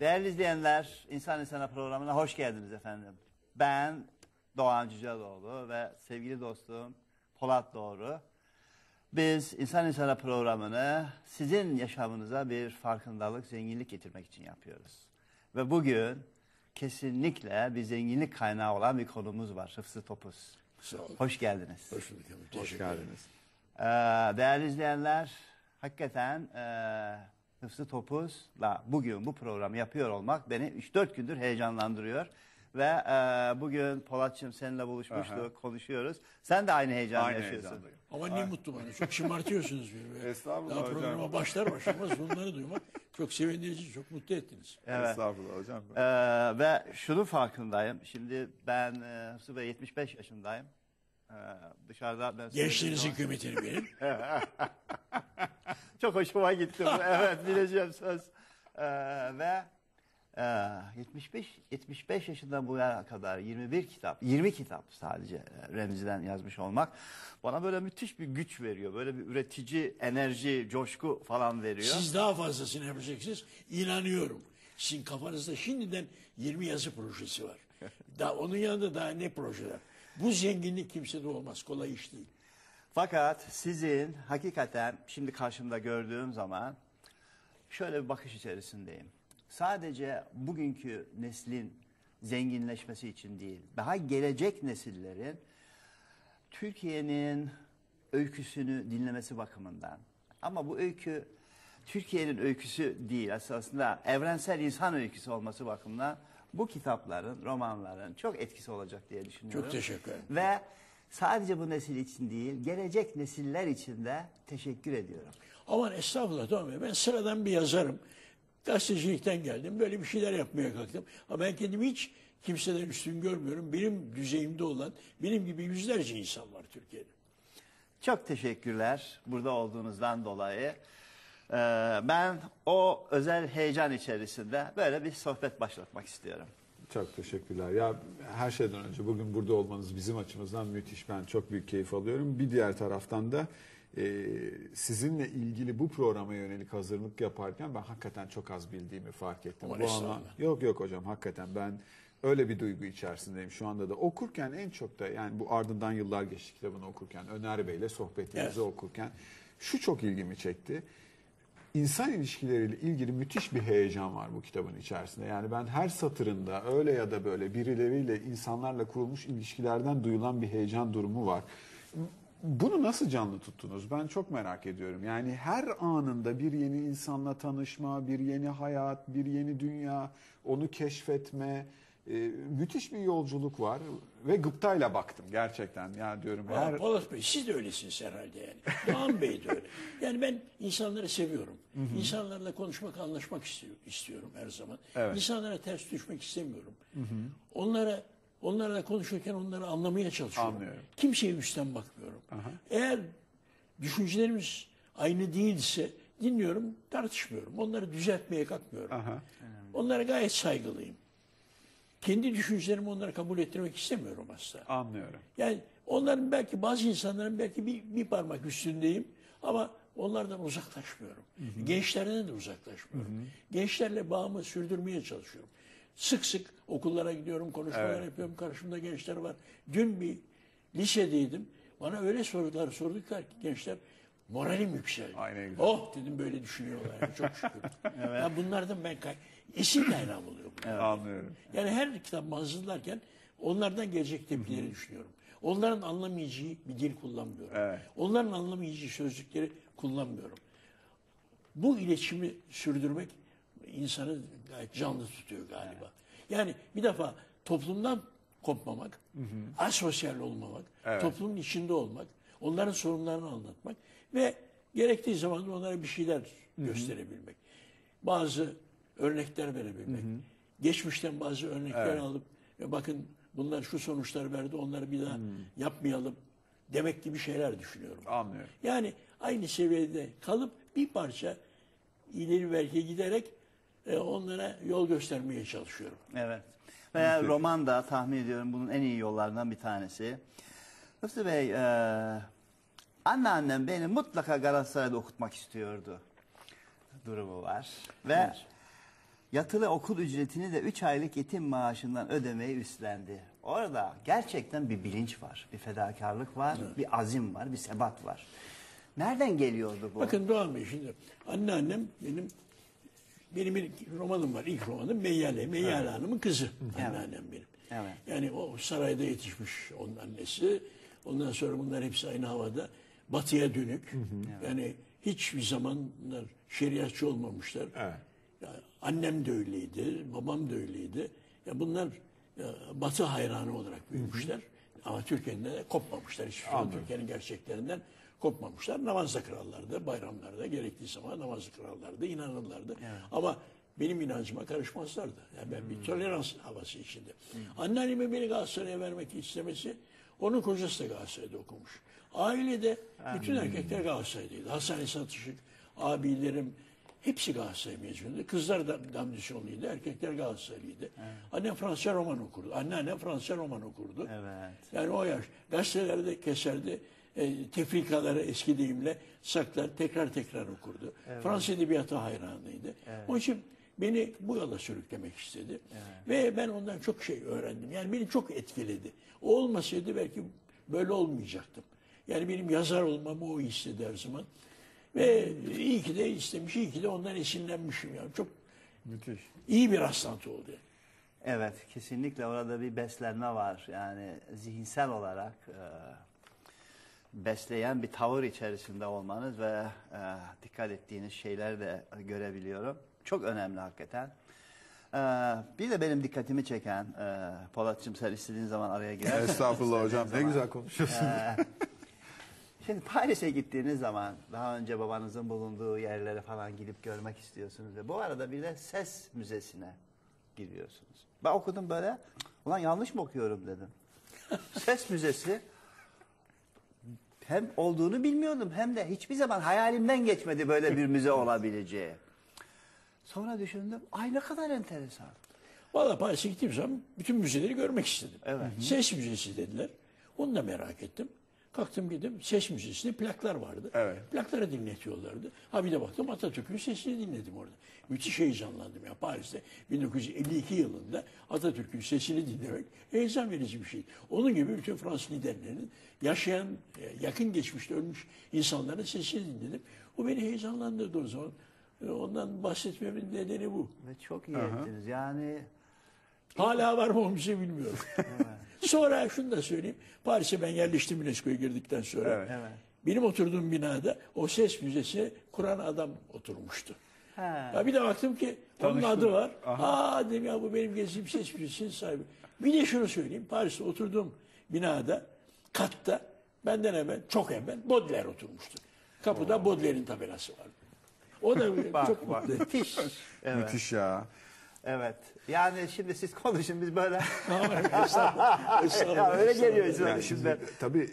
Değerli izleyenler, İnsan İnsana programına hoş geldiniz efendim. Ben Doğan Cüceloğlu ve sevgili dostum Polat Doğru. Biz İnsan İnsana programını sizin yaşamınıza bir farkındalık, zenginlik getirmek için yapıyoruz. Ve bugün kesinlikle bir zenginlik kaynağı olan bir konumuz var. Hıfzı Topuz. Sağ olun. Hoş geldiniz. Hoş bulduk. Hoş geldiniz. Ee, değerli izleyenler, hakikaten e, Hıfzı Topuz'la bugün bu programı yapıyor olmak beni 3-4 gündür heyecanlandırıyor. Ve e, bugün Polatçım seninle buluşmuştuk, konuşuyoruz. Sen de aynı heyecanı Aynı yaşıyorsun. heyecandayım. Ama ne mutlu bana. Çok şımartıyorsunuz be. Estağfurullah Daha hocam. programa başlar başlamaz bunları duymak çok sevindirici, çok mutlu ettiniz. Evet. Estağfurullah hocam. Ee, ve şunun farkındayım. Şimdi ben e, Hıfzı Bey 75 yaşındayım. Ee, dışarıda ben Gençliğinizin kıymetini bilin. Çok hoşuma gitti bu. Evet bileceğim söz. Ee, ve e, 75 75 yaşından bu yana kadar 21 kitap, 20 kitap sadece e, Remzi'den yazmış olmak bana böyle müthiş bir güç veriyor. Böyle bir üretici enerji, coşku falan veriyor. Siz daha fazlasını yapacaksınız. İnanıyorum. Sizin kafanızda şimdiden 20 yazı projesi var. Daha onun yanında daha ne projeler? Bu zenginlik kimsede olmaz. Kolay iş değil. Fakat sizin hakikaten şimdi karşımda gördüğüm zaman şöyle bir bakış içerisindeyim. Sadece bugünkü neslin zenginleşmesi için değil, daha gelecek nesillerin Türkiye'nin öyküsünü dinlemesi bakımından. Ama bu öykü Türkiye'nin öyküsü değil aslında evrensel insan öyküsü olması bakımından bu kitapların, romanların çok etkisi olacak diye düşünüyorum. Çok teşekkür ederim. Ve sadece bu nesil için değil, gelecek nesiller için de teşekkür ediyorum. Aman estağfurullah tamam ya ben sıradan bir yazarım. Gazetecilikten geldim. Böyle bir şeyler yapmaya kalktım. Ama ben kendimi hiç kimseden üstün görmüyorum. Benim düzeyimde olan, benim gibi yüzlerce insan var Türkiye'de. Çok teşekkürler burada olduğunuzdan dolayı. Ee, ben o özel heyecan içerisinde böyle bir sohbet başlatmak istiyorum. Çok teşekkürler. Ya her şeyden önce bugün burada olmanız bizim açımızdan müthiş. Ben çok büyük keyif alıyorum. Bir diğer taraftan da e, sizinle ilgili bu programa yönelik hazırlık yaparken ben hakikaten çok az bildiğimi fark ettim. Aman bu anlam- Yok yok hocam hakikaten ben öyle bir duygu içerisindeyim şu anda da. Okurken en çok da yani bu ardından yıllar geçti kitabını okurken Öner Bey'le sohbetinizi Evet. okurken şu çok ilgimi çekti. İnsan ilişkileriyle ilgili müthiş bir heyecan var bu kitabın içerisinde. Yani ben her satırında öyle ya da böyle birileriyle insanlarla kurulmuş ilişkilerden duyulan bir heyecan durumu var. Bunu nasıl canlı tuttunuz? Ben çok merak ediyorum. Yani her anında bir yeni insanla tanışma, bir yeni hayat, bir yeni dünya, onu keşfetme, e, müthiş bir yolculuk var ve gıptayla baktım gerçekten. Ya diyorum Her... her Polat Bey siz de öylesiniz herhalde yani. Doğan Bey de öyle. Yani ben insanları seviyorum. İnsanlarla konuşmak, anlaşmak istiyor, istiyorum her zaman. Evet. İnsanlara ters düşmek istemiyorum. Onlara onlarla konuşurken onları anlamaya çalışıyorum. Anlıyorum. Kimseye üstten bakmıyorum. Eğer düşüncelerimiz aynı değilse dinliyorum, tartışmıyorum. Onları düzeltmeye kalkmıyorum. Aha. Onlara gayet saygılıyım. Kendi düşüncelerimi onlara kabul ettirmek istemiyorum asla. anlıyorum. Yani onların belki bazı insanların belki bir, bir parmak üstündeyim ama onlardan uzaklaşmıyorum. Gençlerden de uzaklaşmıyorum. Gençlerle bağımı sürdürmeye çalışıyorum. Sık sık okullara gidiyorum, konuşmalar Evet. yapıyorum. Karşımda gençler var. Dün bir lisedeydim. Bana öyle sorular sordular ki gençler moralim yükseldi. Ay ne güzel. Oh dedim böyle düşünüyorlar. Yani çok şükür. ya bunlardan ben kay esin kaynağım oluyor. bunlar. Anlıyorum. Yani her kitap hazırlarken onlardan gelecek tepkileri düşünüyorum. Onların anlamayacağı bir dil kullanmıyorum. Evet. Onların anlamayacağı sözcükleri kullanmıyorum. Bu iletişimi sürdürmek insanı gayet canlı tutuyor galiba. Yani bir defa toplumdan kopmamak, asosyal olmamak, Evet. toplumun içinde olmak, onların sorunlarını anlatmak ve gerektiği zaman onlara bir şeyler gösterebilmek. Bazı örnekler verebilmek. Geçmişten bazı örnekler Evet. alıp ve bakın bunlar şu sonuçlar verdi onları bir daha yapmayalım demek gibi şeyler düşünüyorum. Anlıyorum. Yani aynı seviyede kalıp bir parça ileri belki giderek e, onlara yol göstermeye çalışıyorum. Evet. Veya roman da tahmin ediyorum bunun en iyi yollarından bir tanesi. Hıfzı Bey, e, anneannem beni mutlaka Galatasaray'da okutmak istiyordu. durumu var. Ve yatılı okul ücretini de 3 aylık yetim maaşından ödemeyi üstlendi. Orada gerçekten bir bilinç var, bir fedakarlık var, bir azim var, bir sebat var. Nereden geliyordu bu? Bakın Doğan Bey şimdi anneannem benim benim bir romanım var. İlk romanım Meyyale. Meyyale Hanım'ın kızı. Anneannem benim. Evet. Yani o sarayda yetişmiş onun annesi. Ondan sonra bunlar hepsi aynı havada. Batıya dönük. Yani hiçbir zaman bunlar şeriatçı olmamışlar. Evet. Ya annem de öyleydi, babam da öyleydi. Ya bunlar ya, Batı hayranı olarak büyümüşler. Ama Türkiye'den de kopmamışlar. Hiçbir zaman Türkiye'nin gerçeklerinden kopmamışlar. Namazda krallardı, bayramlarda gerektiği zaman namazda krallardı, inanırlardı. Ama benim inancıma karışmazlardı. Yani ben bir tolerans havası içinde. Anneannemin beni Galatasaray'a vermek istemesi, onun kocası da Galatasaray'da okumuş. Ailede bütün erkekler Galatasaray'daydı. Hasan Esat Işık, abilerim, Hepsi Galatasaray mezunuydu. Kızlar da Damdüsyonluydu, erkekler Galatasaraylıydı. Annem Fransızca roman okurdu. Anneannem Fransızca roman okurdu. Evet. Yani o yaş. Gazetelerde keserdi. E, tefrikaları eski deyimle saklar, tekrar tekrar okurdu. Fransız edebiyatı hayranıydı. Onun için beni bu yola sürüklemek istedi. Ve ben ondan çok şey öğrendim. Yani beni çok etkiledi. O olmasaydı belki böyle olmayacaktım. Yani benim yazar olmamı o istedi her zaman. Ve iyi ki de istemiş, iyi ki de ondan esinlenmişim. Yani çok Müthiş. iyi bir rastlantı oldu. yani. Evet, kesinlikle orada bir beslenme var. Yani zihinsel olarak e, besleyen bir tavır içerisinde olmanız ve e, dikkat ettiğiniz şeyleri de görebiliyorum. Çok önemli hakikaten. E, bir de benim dikkatimi çeken, e, Polat'cığım sen istediğin zaman araya girer. Estağfurullah hocam. Ne güzel konuşuyorsun. Şimdi Paris'e gittiğiniz zaman daha önce babanızın bulunduğu yerlere falan gidip görmek istiyorsunuz ve bu arada bir de ses müzesine giriyorsunuz. Ben okudum böyle, ulan yanlış mı okuyorum dedim. ses müzesi hem olduğunu bilmiyordum hem de hiçbir zaman hayalimden geçmedi böyle bir müze olabileceği. Sonra düşündüm, ay ne kadar enteresan. Valla Paris'e gittiğim zaman bütün müzeleri görmek istedim. Evet. Ses müzesi dediler. Onu da merak ettim. Kalktım gittim. Ses müzesinde plaklar vardı. Evet. Plakları dinletiyorlardı. Ha bir de baktım Atatürk'ün sesini dinledim orada. Müthiş heyecanlandım ya Paris'te 1952 yılında Atatürk'ün sesini dinlemek heyecan verici bir şey. Onun gibi bütün Fransız liderlerinin yaşayan, e, yakın geçmişte ölmüş insanların sesini dinledim. O beni heyecanlandırdı o zaman. E, Ondan bahsetmemin nedeni bu. Ve çok iyi ettiniz. Yani Hala var mı o müze bilmiyorum. sonra şunu da söyleyeyim. Paris'e ben yerleştim UNESCO'ya girdikten sonra. Evet. Evet. Benim oturduğum binada o ses müzesi kuran adam oturmuştu. He. Ya bir de baktım ki onun Tanıştın. adı var. Aa dedim ya bu benim gezdiğim ses müzesinin sahibi. Bir de şunu söyleyeyim. Paris'te oturduğum binada katta benden evvel çok evvel Baudelaire oturmuştu. Kapıda Baudelaire'in tabelası vardı. O da Bak, çok bak. etti. Evet. Müthiş ya. Evet. Yani şimdi siz konuşun biz böyle. Ya öyle geliyor insana Yani şimdi. şimdi tabii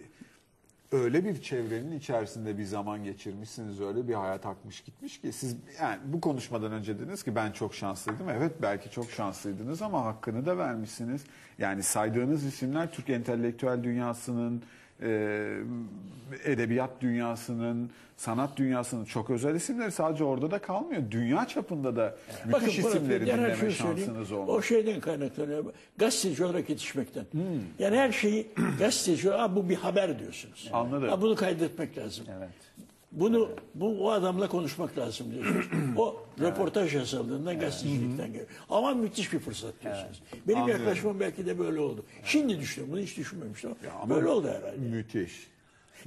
öyle bir çevrenin içerisinde bir zaman geçirmişsiniz, öyle bir hayat akmış gitmiş ki siz yani bu konuşmadan önce dediniz ki ben çok şanslıydım. Evet belki çok şanslıydınız ama hakkını da vermişsiniz. Yani saydığınız isimler Türk entelektüel dünyasının, e, edebiyat dünyasının, sanat dünyasının çok özel isimleri sadece orada da kalmıyor. Dünya çapında da Bakın müthiş Polat isimleri dinleme söyleyeyim. şansınız O olmuş. şeyden kaynaklanıyor. Gazeteci olarak yetişmekten. Yani her şeyi gazeteci olarak bu bir haber diyorsunuz. Anladım. Ha, bunu kaydetmek lazım. Evet. Bunu bu o adamla konuşmak lazım diyorsunuz. O röportaj yazıldığından gazetecilikten geliyor. Ama müthiş bir fırsat diyorsunuz. Benim Anlıyorum. yaklaşımım belki de böyle oldu. Şimdi düşünüyorum. Bunu hiç düşünmemiştim ama, Ama böyle oldu herhalde. Müthiş.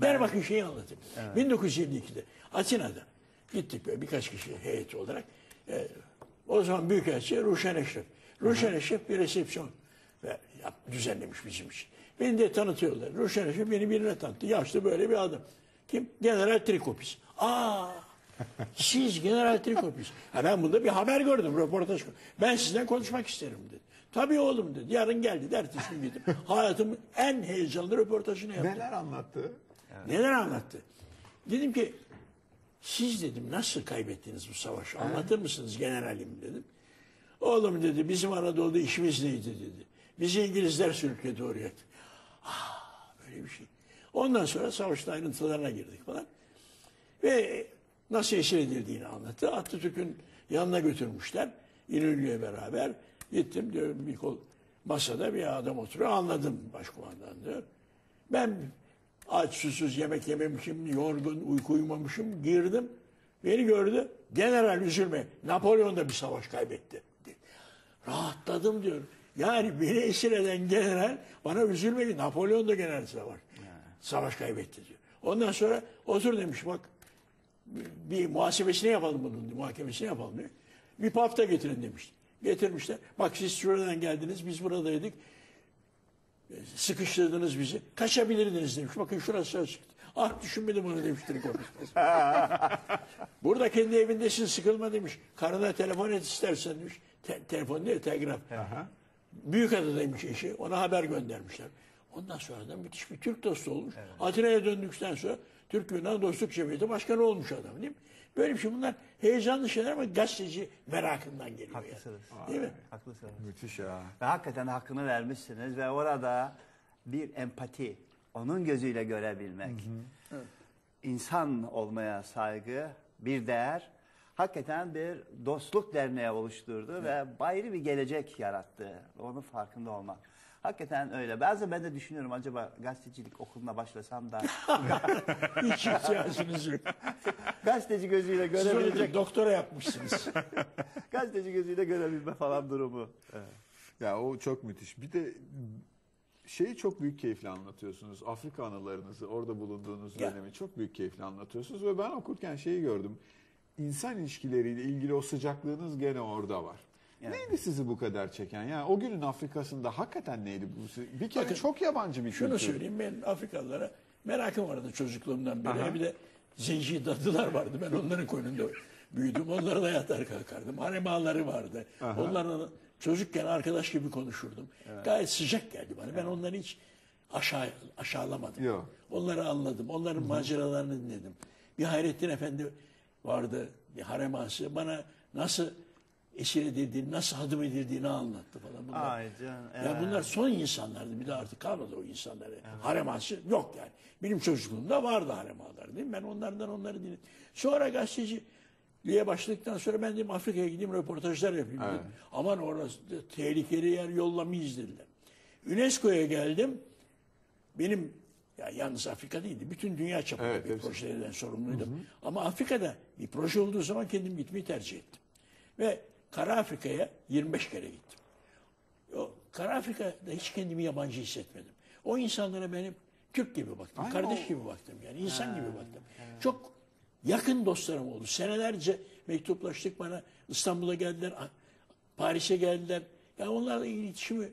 Yani bakın şeyi anlatayım. 1952'de Atina'da gittik böyle birkaç kişi heyet olarak. Ee, o zaman Büyükelçi Ruşen Eşref. Ruşen Eşref bir resepsiyon ve yap, düzenlemiş bizim için. Beni de tanıtıyorlar. Ruşen Eşref beni birine tanıttı. Yaşlı böyle bir adam. Kim? General Trikopis. Aa siz General Trikopis. Ha, ben bunda bir haber gördüm, röportaj gördüm. Ben sizden konuşmak isterim dedi. Tabii oğlum dedi. Yarın geldi. Ertesi gün gittim. Hayatımın en heyecanlı röportajını yaptım. Neler anlattı? Neler anlattı? Dedim ki siz dedim nasıl kaybettiniz bu savaşı? Anlatır mısınız generalim dedim. Oğlum dedi bizim Anadolu'da işimiz neydi dedi. Bizi İngilizler sürükledi oraya. Ah böyle bir şey. Ondan sonra savaşın ayrıntılarına girdik falan. Ve nasıl esir edildiğini anlattı. Atatürk'ün yanına götürmüşler. İnönü'yle beraber gittim diyor bir kol masada bir adam oturuyor anladım başkumandan diyor. Ben aç susuz yemek yememişim, yorgun uyku uyumamışım girdim. Beni gördü. General üzülme. Napolyon da bir savaş kaybetti. Rahatladım diyor. Yani beni esir eden general bana üzülmedi. Napolyon da general savaş. Savaş kaybetti diyor. Ondan sonra otur demiş bak bir muhasebesini yapalım bunun, muhakemesini yapalım diyor. Bir pafta getirin demiş. Getirmişler. Bak siz şuradan geldiniz, biz buradaydık. Sıkıştırdınız bizi. Kaçabilirdiniz demiş. Bakın şurası açık. Ah düşünmedim onu demiştir. Burada kendi evindesin sıkılma demiş. Karına telefon et istersen demiş. Te- telefon değil telgraf. Büyük adadaymış eşi. Ona haber göndermişler. Ondan sonra da müthiş bir Türk dostu olmuş. Atina'ya döndükten sonra Türk Yunan Dostluk Cemiyeti Başkanı olmuş adam değil mi? Böyle bir şey bunlar heyecanlı şeyler ama gazeteci merakından geliyor. Yani. Haklısınız. Değil mi? Haklısınız. Müthiş ya. Ve hakikaten hakkını vermişsiniz ve orada bir empati, onun gözüyle görebilmek, insan olmaya saygı, bir değer, hakikaten bir dostluk derneği oluşturdu ve ayrı bir gelecek yarattı. Onun farkında olmak. Hakikaten öyle. Bazen ben de düşünüyorum acaba gazetecilik okuluna başlasam da Hiç ihtiyacınız yok. gazeteci gözüyle Siz görebilecek, doktora yapmışsınız. gazeteci gözüyle görebilme falan durumu. Evet. Ya o çok müthiş. Bir de şeyi çok büyük keyifle anlatıyorsunuz. Afrika anılarınızı, orada bulunduğunuz Ya. dönemi çok büyük keyifle anlatıyorsunuz. Ve ben okurken şeyi gördüm. İnsan ilişkileriyle ilgili o sıcaklığınız gene orada var. Evet. Neydi sizi bu kadar çeken? Yani o günün Afrika'sında hakikaten neydi bu? Bir kere Bakın, çok yabancı bir Şunu kültür. söyleyeyim ben Afrikalılara merakım vardı çocukluğumdan beri. Aha. Bir de zenci dadılar vardı. Ben onların koynunda büyüdüm. Onlara da yatar kalkardım. Harem ağaları vardı. Onlarla çocukken arkadaş gibi konuşurdum. Gayet sıcak geldi bana. Ben onları hiç aşağı, aşağılamadım. Yok. Onları anladım. Onların maceralarını dinledim. Bir Hayrettin Efendi vardı. Bir harem ağası. Bana nasıl esir edildiğini, nasıl hadım edildiğini anlattı falan. Bunlar, Ay canım, ya evet. bunlar son insanlardı. Bir de artık kalmadı o insanları. Harem ağası yok yani. Benim çocukluğumda vardı harem ağaları değil mi? Ben onlardan onları dinledim. Sonra gazeteciliğe başladıktan sonra ben dedim Afrika'ya gideyim röportajlar yapayım dedim. Evet. Aman orası da tehlikeli yer yollamayız dediler. UNESCO'ya geldim. Benim ya yalnız Afrika değildi. Bütün dünya çapında Evet, bir hepsi. projelerden sorumluydum. Ama Afrika'da bir proje olduğu zaman kendim gitmeyi tercih ettim. Ve Kara Afrika'ya 25 kere gittim. O Kara Afrika'da hiç kendimi yabancı hissetmedim. O insanlara benim Türk gibi baktım, Aynen kardeş o- gibi baktım. Yani insan gibi baktım. Çok yakın dostlarım oldu. Senelerce mektuplaştık bana. İstanbul'a geldiler, Paris'e geldiler. Ya onlarla iletişimi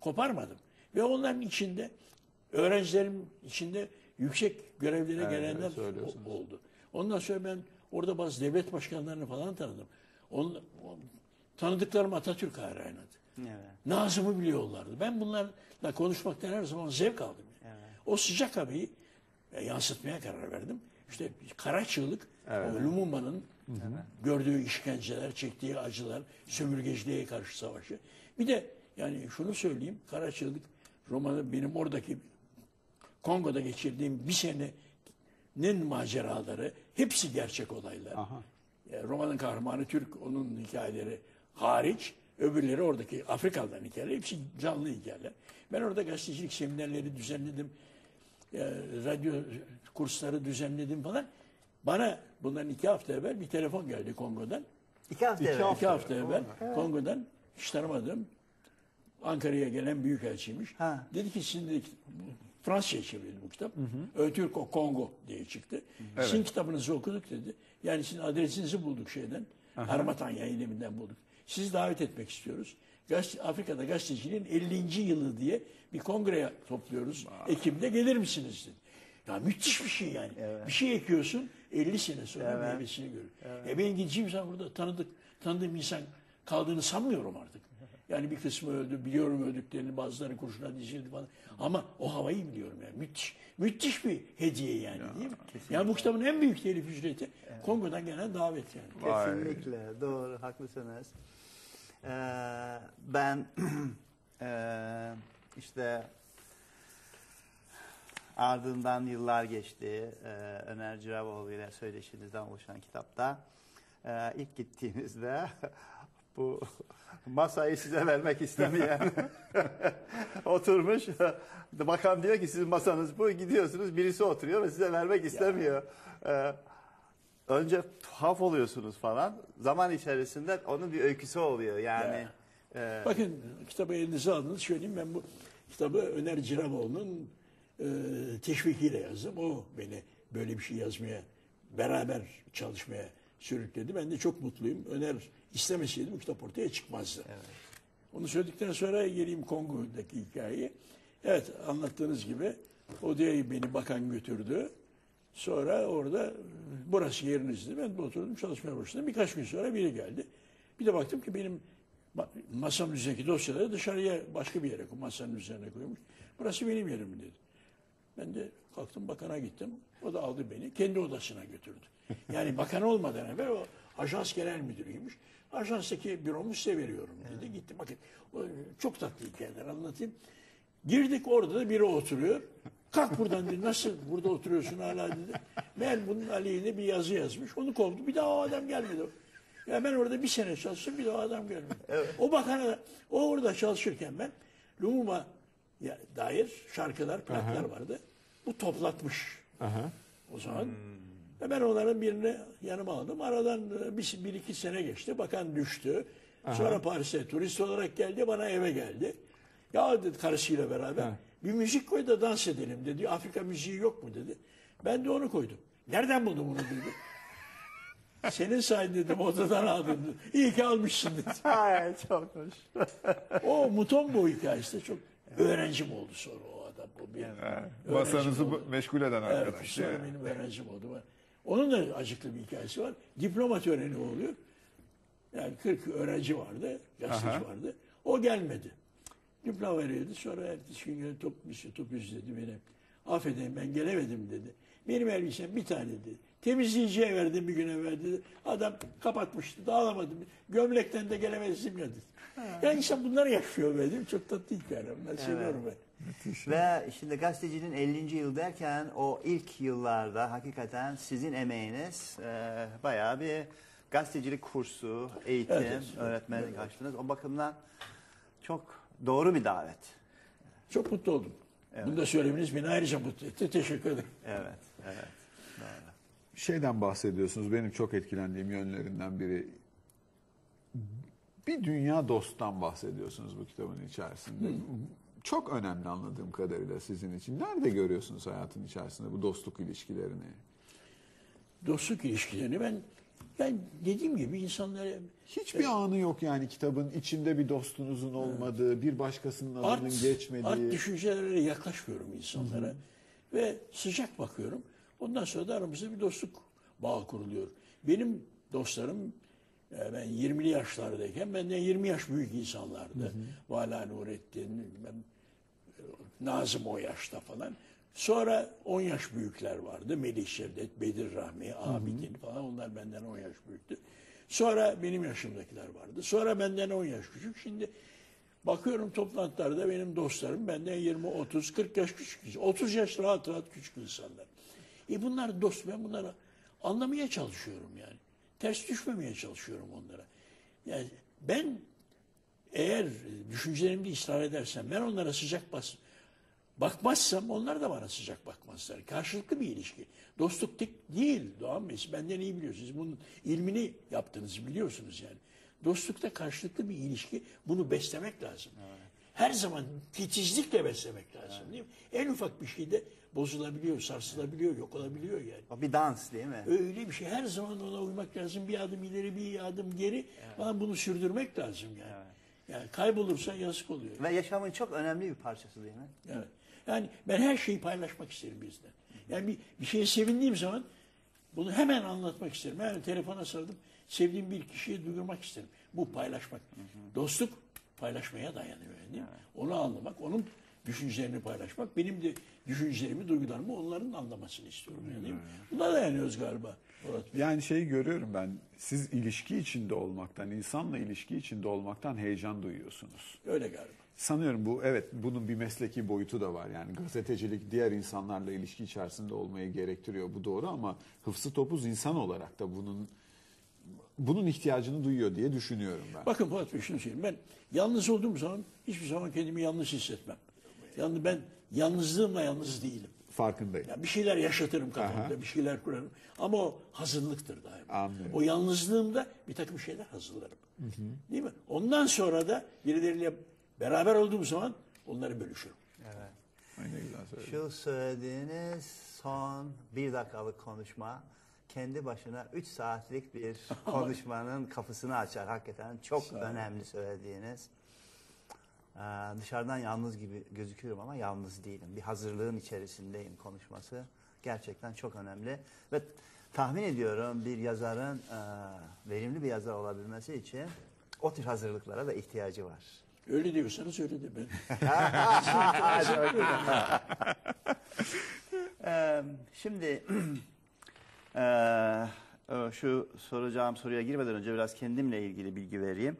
koparmadım. Ve onların içinde öğrencilerim içinde yüksek görevlere Evet, gelenler evet, oldu. Ondan sonra ben orada bazı devlet başkanlarını falan tanıdım. On, on- tanıdıklarım Atatürk hayranıydı. Evet. Nazım'ı biliyorlardı. Ben bunlarla konuşmaktan her zaman zevk aldım. O sıcak havayı e, yansıtmaya karar verdim. İşte kara çığlık, o Lumumba'nın gördüğü işkenceler, çektiği acılar, sömürgeciliğe karşı savaşı. Bir de yani şunu söyleyeyim, kara çığlık romanı benim oradaki Kongo'da geçirdiğim bir senenin maceraları hepsi gerçek olaylar. Aha. E, romanın kahramanı Türk, onun hikayeleri hariç, öbürleri oradaki Afrikalıların hikayeleri, hepsi canlı hikayeler. Ben orada gazetecilik seminerleri düzenledim, e, radyo kursları düzenledim falan. Bana bundan iki hafta evvel bir telefon geldi Kongo'dan. İki hafta İki evvel. hafta. İki hafta evvel Kongo'dan hiç tanımadığım Ankara'ya gelen büyükelçiymiş. Ha. Dedi ki şimdi Fransızca çevrildi bu kitap. Ötürk o Kongo diye çıktı. Sizin kitabınızı okuduk dedi. Yani sizin adresinizi bulduk şeyden. Harmatan yayın evinden bulduk. Sizi davet etmek istiyoruz. Gazete, Afrika'da gazeteciliğin 50. yılı diye bir kongreye topluyoruz. Ekim'de gelir misiniz dedi. Ya müthiş bir şey yani. Bir şey ekiyorsun 50 sene sonra Evet. meyvesini görüyor. E ben gideceğim zaman burada tanıdık, tanıdığım insan kaldığını sanmıyorum artık. Yani bir kısmı öldü, biliyorum öldüklerini, bazıları kurşuna dizildi falan. Ama o havayı biliyorum yani. Müthiş, müthiş bir hediye yani değil mi? Yani bu kitabın en büyük telif ücreti Kongo'dan gelen davet yani. Vay. Kesinlikle doğru haklısınız. Ee, ben ee, işte Ardından yıllar geçti. Ee, Öner Ciravoğlu ile söyleşinizden oluşan kitapta. Ee, ilk gittiğinizde bu masayı size vermek istemeyen oturmuş. Bakan diyor ki sizin masanız bu. Gidiyorsunuz birisi oturuyor ve size vermek istemiyor. Ee, önce tuhaf oluyorsunuz falan. Zaman içerisinde onun bir öyküsü oluyor. Yani e, Bakın kitabı elinize aldınız. Söyleyeyim ben bu kitabı Öner Ciramoğlu'nun e, teşvikiyle yazdım. O beni böyle bir şey yazmaya, beraber çalışmaya sürükledi. Ben de çok mutluyum. Öner istemeseydi bu kitap ortaya çıkmazdı. Onu söyledikten sonra geleyim Kongo'daki hikayeyi. Evet anlattığınız gibi odaya beni bakan götürdü. Sonra orada burası yerinizdi. Ben de oturdum çalışmaya başladım. Birkaç gün sonra biri geldi. Bir de baktım ki benim ma- masamın üzerindeki dosyaları dışarıya başka bir yere masanın üzerine koymuş. Burası benim yerim dedi. Ben de kalktım bakana gittim. O da aldı beni kendi odasına götürdü. Yani bakan olmadan evvel o ajans genel müdürüymüş. Ajanstaki büromu size veriyorum dedi. Gitti bakın çok tatlı hikayeler anlatayım. Girdik orada da biri oturuyor. Kalk buradan dedi. Nasıl burada oturuyorsun hala dedi. Meğer bunun aleyhine bir yazı yazmış. Onu kovdu. Bir daha o adam gelmedi. Ya ben orada bir sene çalıştım bir daha adam gelmedi. O bakana o orada çalışırken ben Lumum'a dair şarkılar, plaklar vardı. Bu toplatmış. Aha. O zaman ve ben onların birini yanıma aldım. Aradan e, bir, bir iki sene geçti. Bakan düştü. Sonra Paris'e turist olarak geldi. Bana eve geldi. Ya dedi karısıyla beraber. Ha. Bir müzik koy da dans edelim dedi. Afrika müziği yok mu dedi. Ben de onu koydum. Nereden buldun bunu dedi. Senin sayende dedim odadan aldım dedi. İyi ki almışsın dedi. ay, çok hoş. O Mutombo hikayesi de çok öğrencim oldu sonra o adam. O bir Masanızı oldu. meşgul eden Evet, arkadaş. sonra benim öğrencim oldu. Onun da acıklı bir hikayesi var. Diploma töreni oluyor. Yani 40 öğrenci vardı, gazeteci Aha. vardı. O gelmedi. Diploma veriyordu. Sonra ertesi gün geldi, top, top üzledi beni. Affedin ben gelemedim dedi. Benim elbisem bir tane dedi. Temizleyiciye verdim bir gün evvel dedi. Adam kapatmıştı, dağılamadım. Gömlekten de gelemezdim ya dedi. Yani insan bunları yaşıyor benim. Çok tatlı hikayeler. Bunları seviyorum ben. Ve şimdi gazetecinin 50. yıl derken o ilk yıllarda hakikaten sizin emeğiniz e, bayağı bir gazetecilik kursu, eğitim, Evet, evet. öğretmenlik açtınız. O bakımdan çok doğru bir davet. Çok mutlu oldum. Bunu da söylemeniz beni ayrıca mutlu etti. Teşekkür ederim. Evet, evet. Doğru. Şeyden bahsediyorsunuz. Benim çok etkilendiğim yönlerinden biri. Bir dünya dosttan bahsediyorsunuz bu kitabın içerisinde. Çok önemli anladığım kadarıyla sizin için. Nerede görüyorsunuz hayatın içerisinde bu dostluk ilişkilerini? Dostluk ilişkilerini ben ben dediğim gibi insanlara Hiçbir anı yok yani kitabın içinde bir dostunuzun olmadığı, bir başkasının adının art, art geçmediği. düşüncelere yaklaşmıyorum insanlara. Ve sıcak bakıyorum. Ondan sonra da aramızda bir dostluk bağı kuruluyor. Benim dostlarım e, ben 20'li yaşlardayken benden 20 yaş büyük insanlardı. Vala Nurettin, bilmem, e, Nazım o yaşta falan. Sonra 10 yaş büyükler vardı. Melih Şevdet, Bedir Rahmi, Abidin falan. Onlar benden 10 yaş büyüktü. Sonra benim yaşımdakiler vardı. Sonra benden 10 yaş küçük. Şimdi bakıyorum toplantılarda benim dostlarım benden 20, 30, 40 yaş küçük. 30 yaş rahat rahat küçük insanlar. E bunlar dost. Ben bunları anlamaya çalışıyorum yani. Ters düşmemeye çalışıyorum onlara. Yani ben eğer düşüncelerimde ısrar edersem, ben onlara sıcak bas, bakmazsam onlar da bana sıcak bakmazlar. Karşılıklı bir ilişki. Dostluk tek değil Doğan Bey. Siz benden iyi biliyorsunuz. Bunun ilmini yaptığınızı biliyorsunuz yani. Dostlukta karşılıklı bir ilişki. Bunu beslemek lazım. Her zaman titizlikle beslemek lazım değil mi? En ufak bir şeyde bozulabiliyor, sarsılabiliyor, yok olabiliyor yani. O bir dans değil mi? Öyle bir şey. Her zaman ona uymak lazım. Bir adım ileri, bir adım geri. Falan bunu sürdürmek lazım yani. Yani kaybolursa yazık oluyor. Ve yaşamın çok önemli bir parçası değil mi? Evet. Yani ben her şeyi paylaşmak isterim bizden. Yani bir, bir şeye sevindiğim zaman bunu hemen anlatmak isterim. Yani telefona sardım. Sevdiğim bir kişiye duyurmak isterim. Bu paylaşmak. Dostluk paylaşmaya dayanıyor. Değil mi? Onu anlamak, onun düşüncelerini paylaşmak. Benim de düşüncelerimi, duygularımı onların anlamasını istiyorum. Yani? Buna dayanıyoruz galiba. Yani şeyi görüyorum ben, siz ilişki içinde olmaktan, insanla ilişki içinde olmaktan heyecan duyuyorsunuz. Öyle galiba. Sanıyorum bu evet bunun bir mesleki boyutu da var. Yani gazetecilik diğer insanlarla ilişki içerisinde olmayı gerektiriyor. Bu doğru ama Hıfzı Topuz insan olarak da bunun bunun ihtiyacını duyuyor diye düşünüyorum ben. Bakın Fuat Bey şunu söyleyeyim. Ben yalnız olduğum zaman hiçbir zaman kendimi yalnız hissetmem. Yani ben yalnızlığımla yalnız değilim. Farkındayım. Yani bir şeyler yaşatırım kafamda, Aha. bir şeyler kurarım. Ama o hazırlıktır daima. Anlıyorum. O yalnızlığımda bir takım şeyler hazırlarım. Değil mi? Ondan sonra da birileriyle beraber olduğum zaman onları bölüşürüm. Ay ne güzel söyledin. Şu söylediğiniz son bir dakikalık konuşma kendi başına 3 saatlik bir konuşmanın kapısını açar. Hakikaten çok önemli söylediğiniz. Ee, dışarıdan yalnız gibi gözüküyorum ama yalnız değilim. Bir hazırlığın içerisindeyim konuşması. Gerçekten çok önemli. Ve tahmin ediyorum bir yazarın e, verimli bir yazar olabilmesi için o tür hazırlıklara da ihtiyacı var. Öyle diyorsanız öyle de ben. Şimdi eee, şu soracağım soruya girmeden önce biraz kendimle ilgili bilgi vereyim.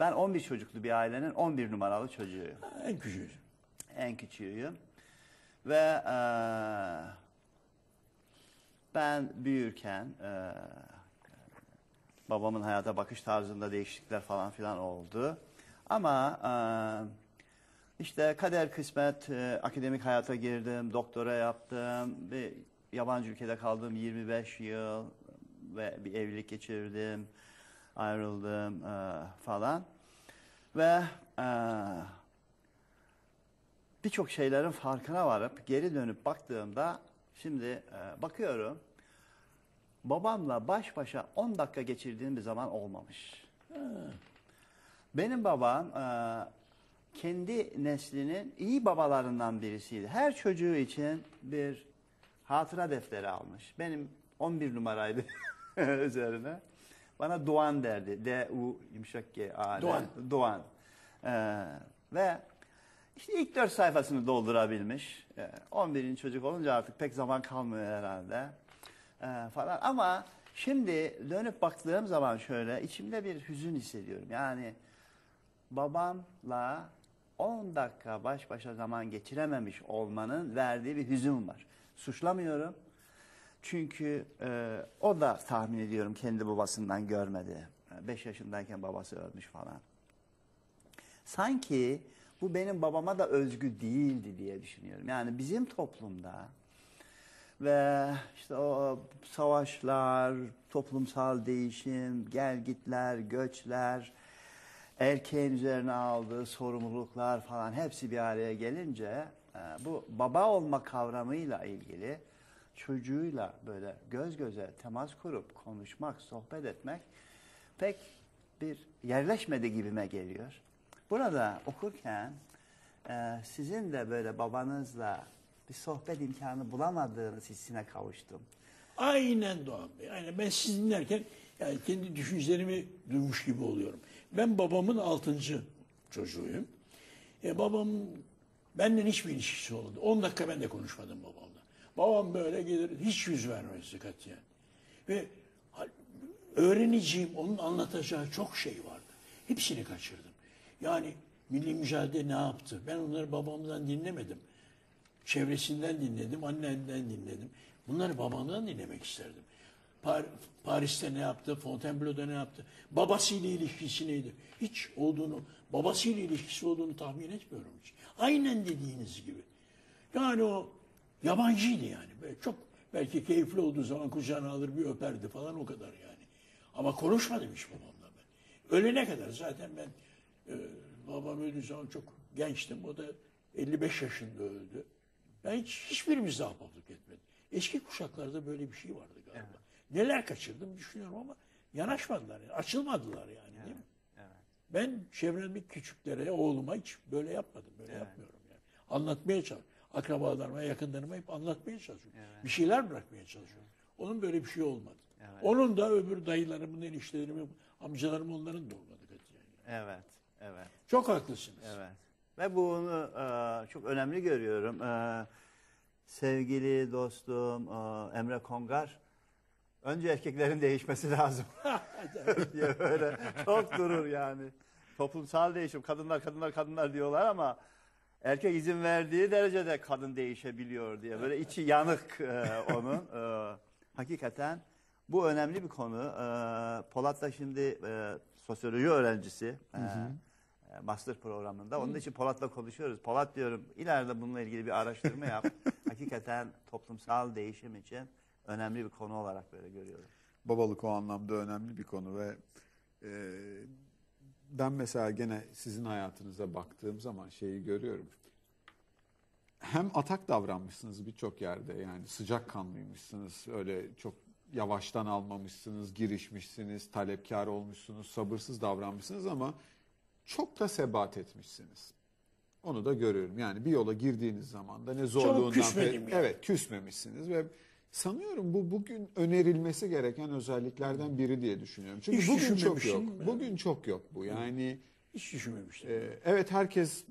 Ben 11 çocuklu bir ailenin 11 numaralı çocuğuyum. en küçüğü. En küçüğüyüm. Ve eee, ben büyürken eee, babamın hayata bakış tarzında değişiklikler falan filan oldu. Ama eee, işte kader kısmet eee, akademik hayata girdim, doktora yaptım. Bir yabancı ülkede kaldım 25 yıl ve bir evlilik geçirdim, ayrıldım eee, falan. Ve eee birçok şeylerin farkına varıp geri dönüp baktığımda şimdi e, bakıyorum babamla baş başa 10 dakika geçirdiğim bir zaman olmamış. Benim babam e, kendi neslinin iyi babalarından birisiydi. Her çocuğu için bir hatıra defteri almış. Benim 11 numaraydı üzerine. Bana Doğan derdi. D-U yumuşak G A. Doğan. Doğan. E, ve işte ilk dört sayfasını doldurabilmiş. Ee, 11. çocuk olunca artık pek zaman kalmıyor herhalde. Ee, falan ama şimdi dönüp baktığım zaman şöyle içimde bir hüzün hissediyorum. Yani babamla 10 dakika baş başa zaman geçirememiş olmanın verdiği bir hüzün var. Suçlamıyorum. Çünkü e, o da tahmin ediyorum kendi babasından görmedi. 5 yaşındayken babası ölmüş falan sanki bu benim babama da özgü değildi diye düşünüyorum. Yani bizim toplumda ve işte o savaşlar, toplumsal değişim, gelgitler, göçler, erkeğin üzerine aldığı sorumluluklar falan hepsi bir araya gelince e, bu baba olma kavramıyla ilgili çocuğuyla böyle göz göze temas kurup konuşmak, sohbet etmek pek bir yerleşmedi gibime geliyor. Burada okurken e, sizin de böyle babanızla bir sohbet imkanı bulamadığınız hissine kavuştum. Aynen Doğan Bey. Aynen. Ben sizi dinlerken yani kendi düşüncelerimi duymuş gibi oluyorum. Ben babamın altıncı çocuğuyum. E, babam benden hiçbir ilişkisi olmadı. 10 dakika ben de konuşmadım babamla. Babam böyle gelir hiç yüz vermezdi katiyen. Ve öğreneceğim, onun anlatacağı çok şey vardı. Hepsini kaçırdım. Yani milli mücadele ne yaptı? Ben onları babamdan dinlemedim. Çevresinden dinledim, annemden dinledim. Bunları babamdan dinlemek isterdim. Par- Paris'te ne yaptı, Fontainebleau'da ne yaptı, babasıyla ilişkisi neydi? Hiç olduğunu, babasıyla ilişkisi olduğunu tahmin etmiyorum hiç. Aynen dediğiniz gibi. Yani o yabancıydı yani. Böyle çok belki keyifli olduğu zaman kucağına alır bir öperdi falan o kadar yani. Ama konuşmadım hiç babamla ben. Ölene kadar zaten ben e, babam öldüğü zaman çok gençtim. O da 55 yaşında öldü. Ben hiç hiçbirimiz ahbaplık etmedik. Eski kuşaklarda böyle bir şey vardı galiba. Neler kaçırdım düşünüyorum ama yanaşmadılar. Yani. Açılmadılar yani değil mi? Ben çevremdeki küçüklere, oğluma hiç böyle yapmadım. Böyle yapmıyorum yani. Anlatmaya çalış. Akrabalarıma, yakınlarıma hep anlatmaya çalışıyorum. Bir şeyler bırakmaya çalışıyorum. Onun böyle bir şey olmadı. Onun da öbür dayılarımın, eniştelerimin, amcalarım onların da olmadı katiyen. Evet, evet. Çok haklısınız. Evet. Ve bunu e, çok önemli görüyorum. E, sevgili dostum e, Emre Kongar, önce erkeklerin değişmesi lazım. diye böyle çok durur yani. toplumsal değişim, kadınlar kadınlar kadınlar diyorlar ama erkek izin verdiği derecede kadın değişebiliyor diye. Böyle içi yanık e, onun. E, hakikaten bu önemli bir konu. E, Polat da şimdi e, sosyoloji öğrencisi. E, e, master programında. Onun için Polat'la konuşuyoruz. Polat diyorum ileride bununla ilgili bir araştırma yap. Hakikaten toplumsal değişim için önemli bir konu olarak böyle görüyorum. Babalık o anlamda önemli bir konu ve e, ben mesela gene sizin hayatınıza baktığım zaman şeyi görüyorum. Hem atak davranmışsınız birçok yerde yani sıcakkanlıymışsınız öyle çok yavaştan almamışsınız, girişmişsiniz, talepkar olmuşsunuz, sabırsız davranmışsınız ama çok da sebat etmişsiniz. Onu da görüyorum. Yani bir yola girdiğiniz zaman da ne zorluğundan küsmedim pe- yani. evet küsmemişsiniz ve sanıyorum bu bugün önerilmesi gereken özelliklerden biri diye düşünüyorum. Çünkü Hiç bugün çok yok. ben. Bugün çok yok bu. Yani Hiç düşünmemiştim. e, evet herkes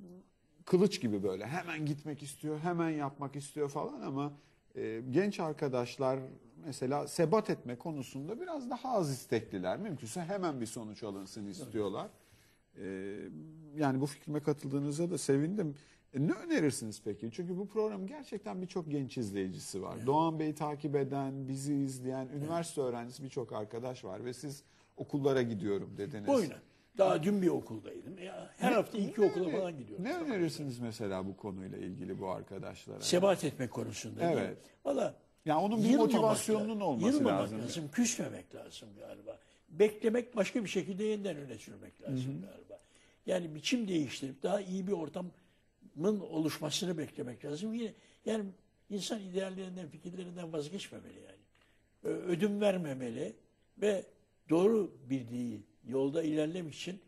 kılıç gibi böyle hemen gitmek istiyor, hemen yapmak istiyor falan ama e, genç arkadaşlar mesela sebat etme konusunda biraz daha az istekliler. Mümkünse hemen bir sonuç alınsın istiyorlar. E, yani bu fikrime katıldığınıza da sevindim. E, ne önerirsiniz peki? Çünkü bu program gerçekten birçok genç izleyicisi var. Doğan Bey'i takip eden, bizi izleyen, üniversite öğrencisi birçok arkadaş var ve siz okullara gidiyorum dediniz. Boyuna. Daha dün bir okuldaydım. Ya, her hafta iki okula falan gidiyorum. Ne önerirsiniz mesela bu konuyla ilgili bu arkadaşlara? Sebat etmek konusunda. Evet. Valla Yani onun bir motivasyonunun olması yılmamak lazım. lazım. Küsmemek lazım galiba. Beklemek başka bir şekilde yeniden öne sürmek lazım galiba. Yani biçim değiştirip daha iyi bir ortamın oluşmasını beklemek lazım. Yine yani insan ideallerinden, fikirlerinden vazgeçmemeli yani. Ödün vermemeli ve doğru bildiği yolda ilerlemek için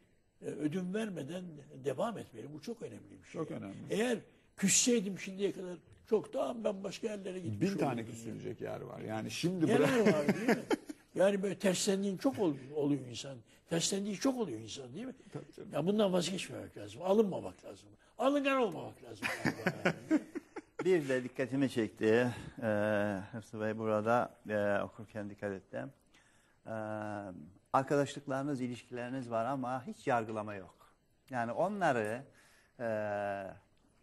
e, ödün vermeden devam etmeli. Bu çok önemli bir şey. Çok önemli. Eğer küsseydim şimdiye kadar çok daha ben başka yerlere gitmiş Bin tane küsülecek yer var. Yani şimdi bırak. Neler var değil mi? Yani böyle terslendiğin çok ol- oluyor insan. Terslendiği çok oluyor insan değil mi? Ya bundan vazgeçmemek lazım. Alınmamak lazım. Alıngan olmamak lazım. yani. Bir de dikkatimi çekti. Ee, Hıfzı Bey burada e, okurken dikkat ettim. Ee, arkadaşlıklarınız, ilişkileriniz var ama hiç yargılama yok. Yani onları e,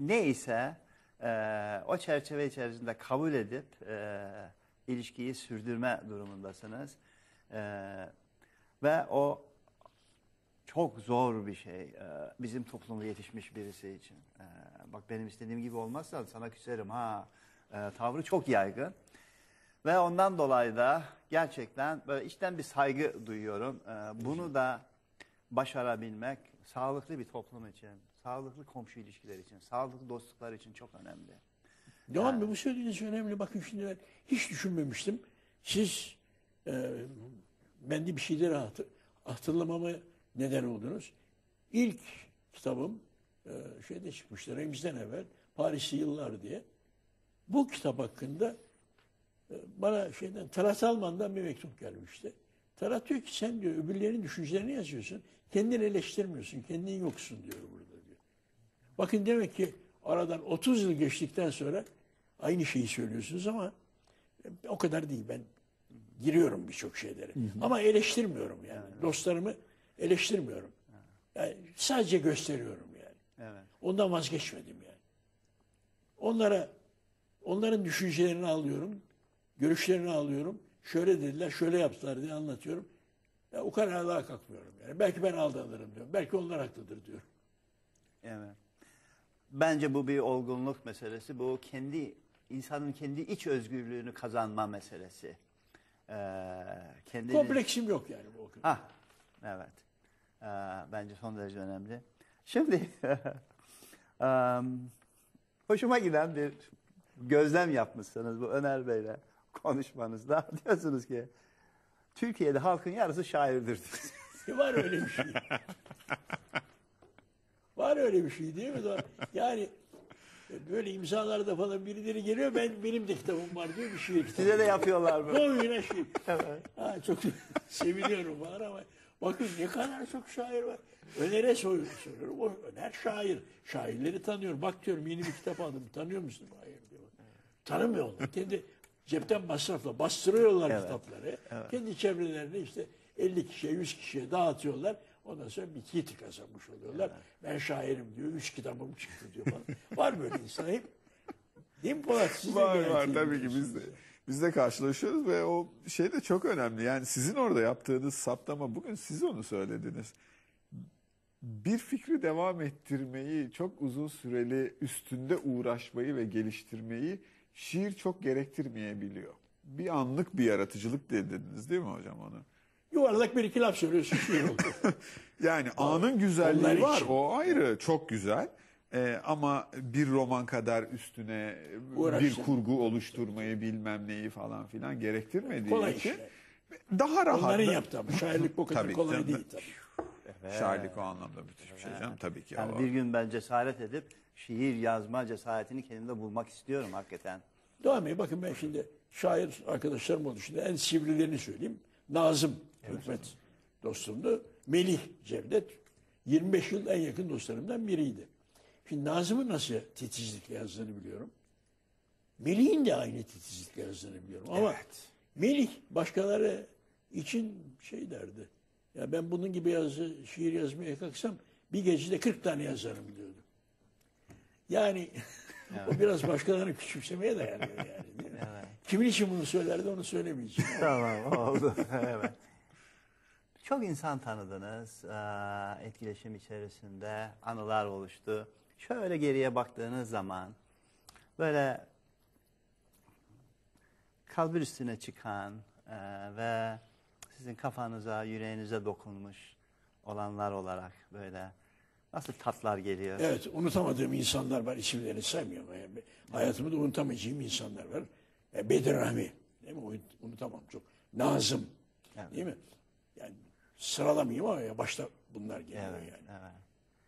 neyse e, o çerçeve içerisinde kabul edip e, ilişkiyi sürdürme durumundasınız. E, ve o çok zor bir şey e, bizim toplumda yetişmiş birisi için. E, Bak benim istediğim gibi olmazsa sana küserim ha e, tavrı çok yaygın. Ve ondan dolayı da gerçekten böyle içten bir saygı duyuyorum. E, Bunu da başarabilmek sağlıklı bir toplum için, sağlıklı komşu ilişkiler için, sağlıklı dostluklar için çok önemli. Doğan Bey bu söylediğiniz önemli. Bakın şimdi ben hiç düşünmemiştim. Siz e, ben de bir şeyleri hatır, hatırlamama neden oldunuz. İlk kitabım e, şeyde çıkmıştı Remzi'den evvel Paris'te Yıllar diye. Bu kitap hakkında e, bana şeyden Talat Alman'dan bir mektup gelmişti. Talat diyor ki sen diyor öbürlerinin düşüncelerini yazıyorsun. Kendini eleştirmiyorsun. Kendin yoksun diyor burada diyor. Bakın demek ki aradan 30 yıl geçtikten sonra aynı şeyi söylüyorsunuz ama o kadar değil. Ben giriyorum birçok şeylere. Ama eleştirmiyorum yani. Dostlarımı eleştirmiyorum. Yani sadece gösteriyorum yani. Evet. Ondan vazgeçmedim yani. Onlara onların düşüncelerini alıyorum, görüşlerini alıyorum. Şöyle dediler, şöyle yaptılar diye anlatıyorum. Ya, o kararlığa kalkmıyorum yani. Belki ben aldanırım diyorum. Belki onlar haklıdır diyorum. Evet. Bence bu bir olgunluk meselesi. Bu kendi insanın kendi iç özgürlüğünü kazanma meselesi. Ee, kendini... Kompleksim yok yani bu okul. Ha, evet. Ee, bence son derece önemli. Şimdi em, hoşuma giden bir gözlem yapmışsınız bu Öner Bey'le konuşmanızda. Diyorsunuz ki Türkiye'de halkın yarısı şairdir. diyorsunuz. Var öyle bir şey. Var öyle bir şey değil mi? Yani e, böyle imzalarda falan birileri geliyor. Ben benim de kitabım var diyor bir şiir kitabı. Size de yapıyorlar mı? Boyuna şiir. Ha, çok seviniyorum var ama bakın ne kadar çok şair var. Öner'e sor- soruyorum. O Öner şair. Şairleri tanıyor. Bak diyorum yeni bir kitap aldım. Tanıyor musun? Hayır diyor. Tanımıyorlar. Kendi cepten masrafla bastırıyorlar kitapları. Kendi çevrelerine işte 50 kişiye 100 kişiye dağıtıyorlar. Ondan sonra bir kiti kazanmış oluyorlar. Ben şairim diyor. Üç kitabım çıktı diyor falan. var böyle insan hep. Değil mi Polat? Siz Var var tabii ki biz de biz de karşılaşıyoruz ve o şey de çok önemli. Yani sizin orada yaptığınız saptama bugün siz onu söylediniz. Bir fikri devam ettirmeyi, çok uzun süreli üstünde uğraşmayı ve geliştirmeyi şiir çok gerektirmeyebiliyor. Bir anlık bir yaratıcılık dediniz değil mi hocam onu? Yuvarlak bir iki laf söylüyorsun şiir oldu. Yani anın güzelliği Onlar var. için. O ayrı, çok güzel. Ee, ama bir roman kadar üstüne Uğraşsın. bir kurgu oluşturmayı bilmem neyi falan filan gerektirmediği Kolay için işler. daha rahat. Onların yaptığı ama şairlik bu kadar Tabii kolay canım. değil tabii. Şairlik o anlamda müthiş bir şey canım tabii ki. Yani o. bir gün ben cesaret edip şiir yazma cesaretini kendimde bulmak istiyorum hakikaten. Devam edeyim. Bakın ben şimdi şair arkadaşlarım oldu. Şimdi en sivrilerini söyleyeyim. Nazım Hikmet dostumdu. Melih Cevdet 25 yıl en yakın dostlarımdan biriydi. Şimdi Nazım'ın nasıl titizlikle yazdığını biliyorum. Melih'in de aynı titizlikle yazdığını biliyorum. Ama Melih başkaları için şey derdi. Ya ben bunun gibi yazı, şiir yazmaya kalksam bir gecede 40 tane yazarım diyordu. Yani o biraz başkalarını küçümsemeye dayanıyor yani. Değil mi? Kimin için bunu söylerdi onu söylemeyeceğim. Tamam oldu. evet. Çok insan tanıdınız. Etkileşim içerisinde anılar oluştu. Şöyle geriye baktığınız zaman böyle kalbur üstüne çıkan ve sizin kafanıza, yüreğinize dokunmuş olanlar olarak böyle nasıl tatlar geliyor? Evet unutamadığım insanlar var isimlerini saymıyorum. Yani hayatımda unutamayacağım insanlar var. Bedir Rahmi değil mi? Unut- Unutamam çok. Nazım değil mi? Yani sıralamayayım ama ya başta bunlar geliyor Evet, yani. evet.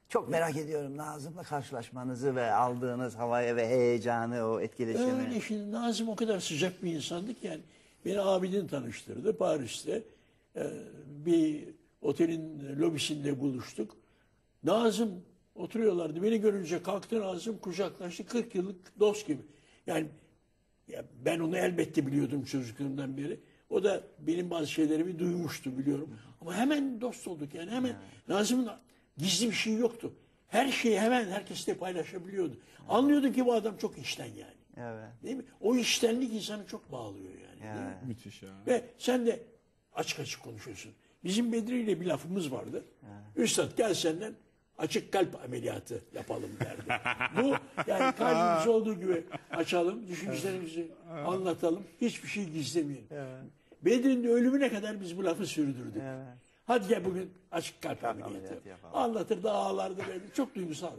Çok merak ediyorum Nazım'la karşılaşmanızı ve aldığınız havaya ve heyecanı, o etkileşimi. Öyle şimdi Nazım o kadar sıcak bir insandı ki yani beni abidin tanıştırdı Paris'te. Ee, bir otelin lobisinde buluştuk. Nazım oturuyorlardı. Beni görünce kalktı Nazım kucaklaştı. 40 yıllık dost gibi. Yani ya ben onu elbette biliyordum çocukluğumdan beri. O da benim bazı şeylerimi duymuştu biliyorum. Ama hemen dost olduk yani hemen. Nazım'ın gizli bir şey yoktu. Her şeyi hemen herkesle paylaşabiliyordu. Anlıyordun ki bu adam çok içten yani. Evet. Değil mi? O içtenlik insanı çok bağlıyor yani. değil mi? Müthiş ya. Ve sen de açık açık konuşuyorsun. Bizim Bedri ile bir lafımız vardı. Üstad gel senden açık kalp ameliyatı yapalım derdi. Bu yani kalbimiz olduğu gibi açalım, düşüncelerimizi anlatalım, hiçbir şey gizlemeyelim. Bedir'in ölümüne kadar biz bu lafı sürdürdük. Hadi gel bugün açık kalp ameliyatı. Anlatır da ağlardı böyle. Çok duygusal.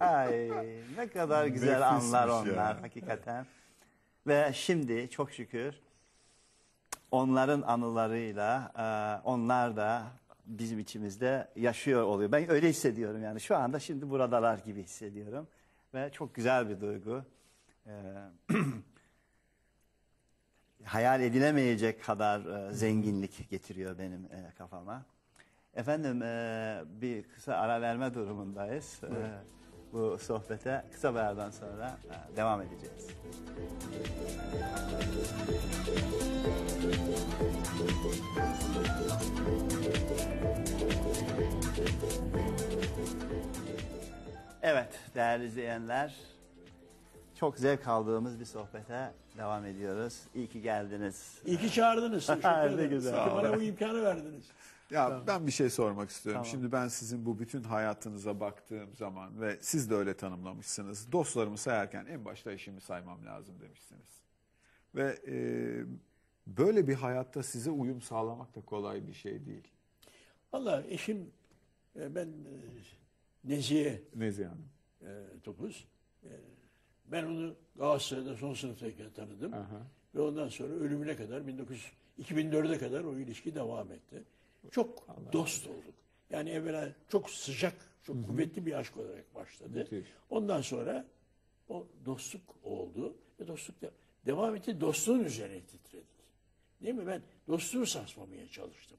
Ay ne kadar güzel anlar ya. onlar hakikaten. Ve şimdi çok şükür onların anılarıyla e, onlar da bizim içimizde yaşıyor oluyor. Ben öyle hissediyorum yani şu anda şimdi buradalar gibi hissediyorum. Ve çok güzel bir duygu. Hayal edilemeyecek kadar e, zenginlik getiriyor benim e, kafama. Efendim e, bir kısa ara verme durumundayız. E, bu sohbete kısa bir aradan sonra e, devam edeceğiz. Evet değerli izleyenler çok zevk aldığımız bir sohbete devam ediyoruz. İyi ki geldiniz. İyi ki çağırdınız. Teşekkür Ne ederim. güzel. Ki Bana bu imkanı verdiniz. Ya ben bir şey sormak istiyorum. Tamam. Şimdi ben sizin bu bütün hayatınıza baktığım zaman ve siz de öyle tanımlamışsınız. Dostlarımı sayarken en başta eşimi saymam lazım demişsiniz. Ve e, böyle bir hayatta size uyum sağlamak da kolay bir şey değil. Valla eşim e, ben e, Nezihe Nezihe Hanım. e, Topuz. E, ben onu Galatasaray'da son sınıftayken tanıdım. Aha. Ve ondan sonra ölümüne kadar 1900, 2004'e kadar o ilişki devam etti. Çok dost olduk. Yani evvela çok sıcak, çok kuvvetli bir aşk olarak başladı. Müthiş. Ondan sonra o dostluk oldu ve dostluk da devam etti. Dostluğun üzerine titredik. Değil mi? Ben dostluğu sarsmamaya çalıştım.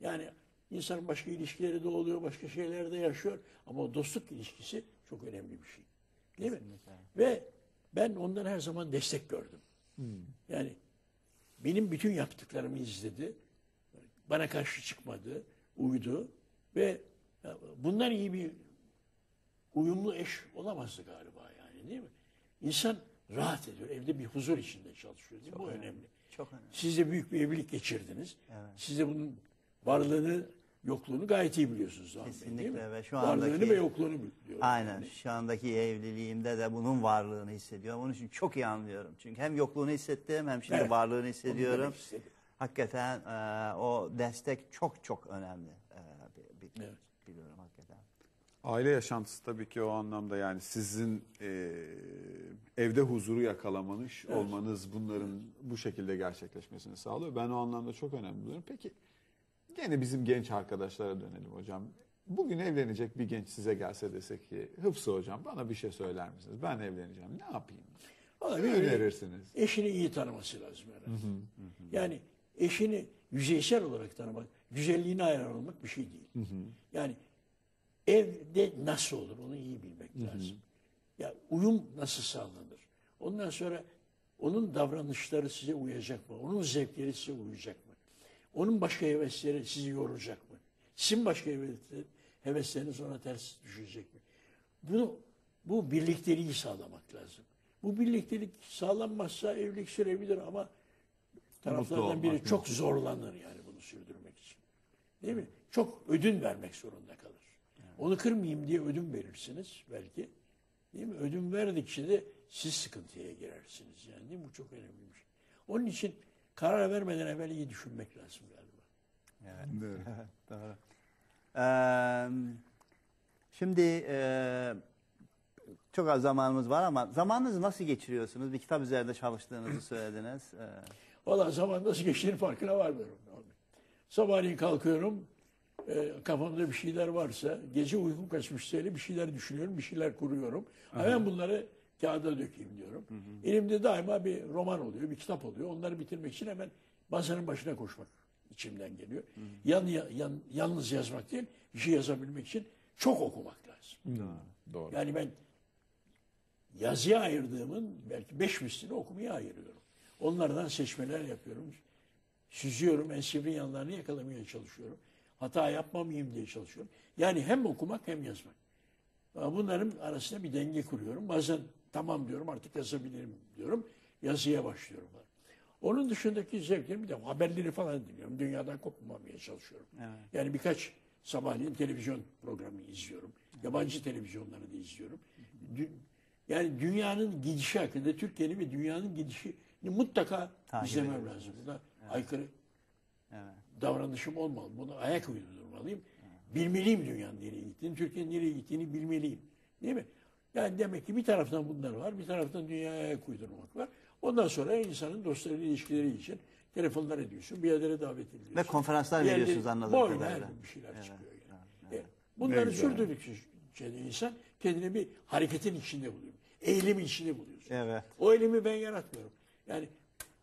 Yani insanın başka ilişkileri de oluyor, başka şeyler de yaşıyor. Ama o dostluk ilişkisi çok önemli bir şey. Değil mi? Ve ben ondan her zaman destek gördüm. Yani benim bütün yaptıklarımı izledi. Bana karşı çıkmadı, uydu. Ve bundan iyi bir uyumlu eş olamazdı galiba yani değil mi? İnsan rahat ediyor. Evde bir huzur içinde çalışıyor. Değil mi? Bu önemli. Çok önemli. Siz de büyük bir evlilik geçirdiniz. Siz de bunun varlığını, yokluğunu gayet iyi biliyorsunuz. Doğan Bey, değil mi? Kesinlikle ve şu Varlığını andaki- ve yokluğunu biliyorum. Aynen. Şu andaki evliliğimde de bunun varlığını hissediyorum. Onun için çok iyi anlıyorum. Çünkü hem yokluğunu hissettim hem şimdi Evet. varlığını hissediyorum. Hakikaten e, o destek çok çok önemli. E, bi- Evet. Biliyorum hakikaten. Aile yaşantısı tabii ki o anlamda yani sizin e, evde huzuru yakalamanız, olmanız bunların bu şekilde gerçekleşmesini sağlıyor. Ben o anlamda çok önemli buluyorum. Peki gene bizim genç arkadaşlara dönelim hocam. Bugün evlenecek bir genç size gelse desek ki Hıfzı hocam bana bir şey söyler misiniz? Ben evleneceğim. Ne yapayım? Vallahi Ne önerirsiniz? Eşini iyi tanıması lazım herhalde. Yani eşini yüzeysel olarak tanımak, güzelliğine hayran olmak bir şey değil. Yani evde nasıl olur onu iyi bilmek lazım. Ya uyum nasıl sağlanır? Ondan sonra onun davranışları size uyacak mı? Onun zevkleri size uyacak mı? Onun başka hevesleri sizi yoracak mı? Sizin başka hevesler- hevesleriniz ona ters düşecek mi? Bunu bu birlikteliği sağlamak lazım. Bu birliktelik sağlanmazsa evlilik sürebilir ama taraflardan biri çok zorlanır yani bunu sürdürmek için. Değil mi? Çok ödün vermek zorunda kalır. Onu kırmayayım diye ödün verirsiniz belki. Değil mi? Ödün verdikçe de siz sıkıntıya girersiniz yani. Değil mi? Bu çok önemli bir şey. Onun için karar vermeden evvel iyi düşünmek lazım galiba. Evet. Doğru. Ee, şimdi e, çok az zamanımız var ama zamanınızı nasıl geçiriyorsunuz? Bir kitap üzerinde çalıştığınızı söylediniz. Ee, Valla zaman nasıl geçtiğinin farkına varmıyorum. Sabahleyin kalkıyorum. e, kafamda bir şeyler varsa, gece uykum kaçmışsa öyle bir şeyler düşünüyorum, bir şeyler kuruyorum. Hemen bunları kağıda dökeyim diyorum. Elimde daima bir roman oluyor, bir kitap oluyor. Onları bitirmek için hemen masanın başına koşmak içimden geliyor. Yan, yan, yalnız yazmak değil, bir şey yazabilmek için çok okumak lazım. Doğru. Yani ben yazıya ayırdığımın belki beş mislini okumaya ayırıyorum. Onlardan seçmeler yapıyorum. Süzüyorum, en sivri yanlarını yakalamaya çalışıyorum. Hata yapmamayayım diye çalışıyorum. Yani hem okumak hem yazmak. Bunların arasında bir denge kuruyorum. Bazen tamam diyorum artık yazabilirim diyorum. Yazıya başlıyorum. Onun dışındaki zevklerim bir de haberleri falan dinliyorum. Dünyadan kopmamaya çalışıyorum. Yani birkaç sabahleyin televizyon programı izliyorum. Yabancı televizyonları da izliyorum. Dü- Yani dünyanın gidişi hakkında Türkiye'nin ve dünyanın gidişini mutlaka Takip izlemem ediyorsunuz. lazım. Buna aykırı evet. davranışım olmalı. Buna ayak uydurmalıyım. Bilmeliyim dünyanın nereye gittiğini, Türkiye'nin nereye gittiğini bilmeliyim. Değil mi? Yani demek ki bir taraftan bunlar var, bir taraftan dünyaya ayak uydurmak var. Ondan sonra insanın dostlarıyla ilişkileri için telefonlar ediyorsun, bir yerlere davet ediyorsun. Ve konferanslar Bir veriyorsunuz anladığım Boyuna kadarıyla. bir şeyler Evet, çıkıyor yani. evet, E, Bunları Ne güzel. sürdürdükçe insan kendini bir hareketin içinde buluyor. Eğilimin içinde buluyorsun. Evet. O eylemi ben yaratmıyorum. Yani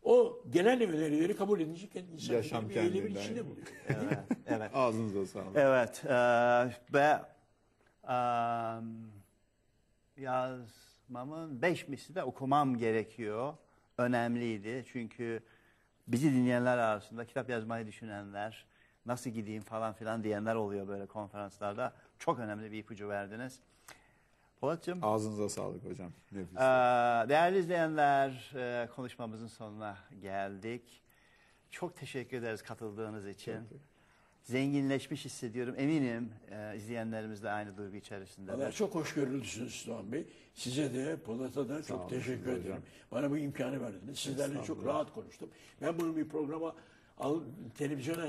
o gelen önerileri kabul edince insan Yaşam kendini bir kendinden. içinde buluyor. Evet. evet. Ağzınıza sağlık. Evet e, ve e, yazmamın beş misli de okumam gerekiyor. Önemliydi çünkü bizi dinleyenler arasında kitap yazmayı düşünenler, nasıl gideyim falan filan diyenler oluyor böyle konferanslarda. Çok önemli bir ipucu verdiniz. Polatcığım, Ağzınıza sağlık hocam. Nefis. e, değerli izleyenler e, konuşmamızın sonuna geldik. Çok teşekkür ederiz katıldığınız için. Zenginleşmiş hissediyorum. Eminim e, izleyenlerimiz de aynı duygu içerisinde. Valla çok hoşgörülüsünüz Doğan Bey. Size de Polat'a da çok olun, teşekkür hocam. ederim. Bana bu imkanı verdiniz. Sizlerle çok rahat konuştum. Ben bunu bir programa al, televizyona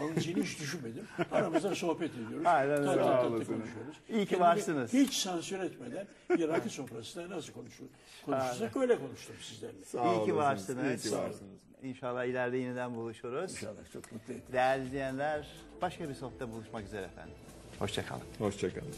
alınacağını hiç düşünmedim. Aramızda sohbet ediyoruz. Aynen öyle. Tatlı tatlı konuşuyoruz. İyi ki Kendimi varsınız. Hiç sansür etmeden bir rakı sofrasında nasıl konuşur, konuşursak öyle konuştum sizlerle. Sağ İyi ki varsınız. iyi ki varsınız. İnşallah ileride yeniden buluşuruz. İnşallah çok mutlu ettim. Değerli izleyenler başka bir sohbette buluşmak üzere efendim. Hoşçakalın. Hoşçakalın.